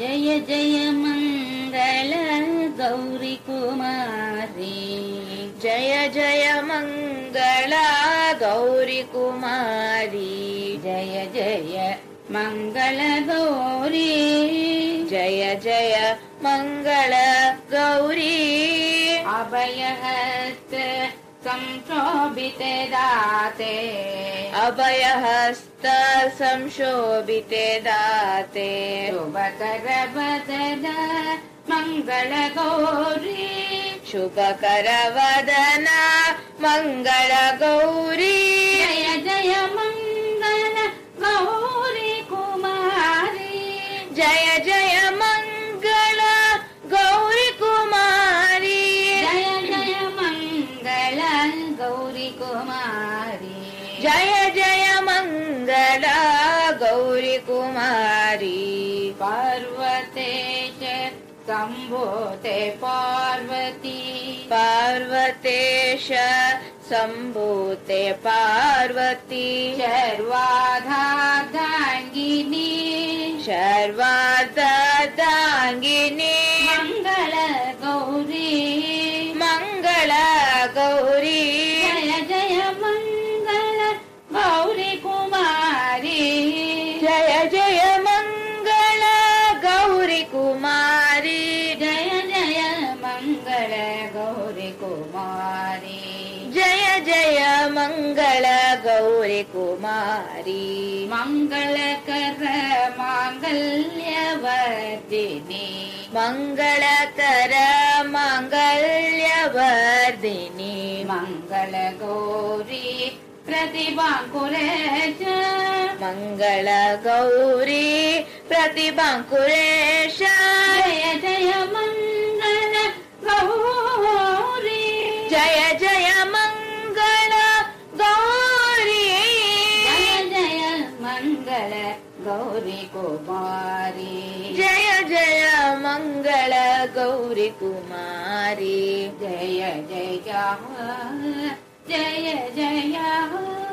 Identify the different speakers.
Speaker 1: जय जय मङ्गल गौरि कुमारी।
Speaker 2: जय जय मङ्गल गौरि कुमारी।
Speaker 1: जय जय मङ्गल गौरी।
Speaker 2: जय जय मङ्गल गौरी।
Speaker 1: अभयहस्त संशोभिते दाते
Speaker 2: अभयहस्त संशोभिते दाते।
Speaker 1: शुभकर वदन मङ्गल गौरी
Speaker 2: शुभकर वदन मङ्गल गौरी
Speaker 1: जय जय मङ्गल गौरी कुमारी।
Speaker 2: जय जय मङ्गल गौरि कुमारी।
Speaker 1: जय जय मङ्गल गौरी कुमारी
Speaker 2: जय जय मङ्गल गौरि कुमारी
Speaker 1: पार्वतेश सम्भोते पार्वती।
Speaker 2: पार्वतेश सम्भूते पार्वती।
Speaker 1: शर्वाधार्धाङ्गिनी
Speaker 2: शर्वार्दाङ्गिनी
Speaker 1: मङ्गल गौरी।
Speaker 2: मङ्गल गौरी
Speaker 1: गौरी कुमारी।
Speaker 2: जय जय मङ्गल गौरि कुमारी।
Speaker 1: मङ्गलकर माङ्गल्यवर्धिनी
Speaker 2: मङ्गलकर माङ्गल्यवर्धिनी
Speaker 1: मङ्गल गौरी प्रतिभाङ्कुरेश
Speaker 2: मङ्गल गौरी प्रतिभाङ्कुरेश
Speaker 1: जय जय गौरी कुमारी
Speaker 2: जय जय मङ्गल गौरि कुमारी
Speaker 1: जय जय जय जय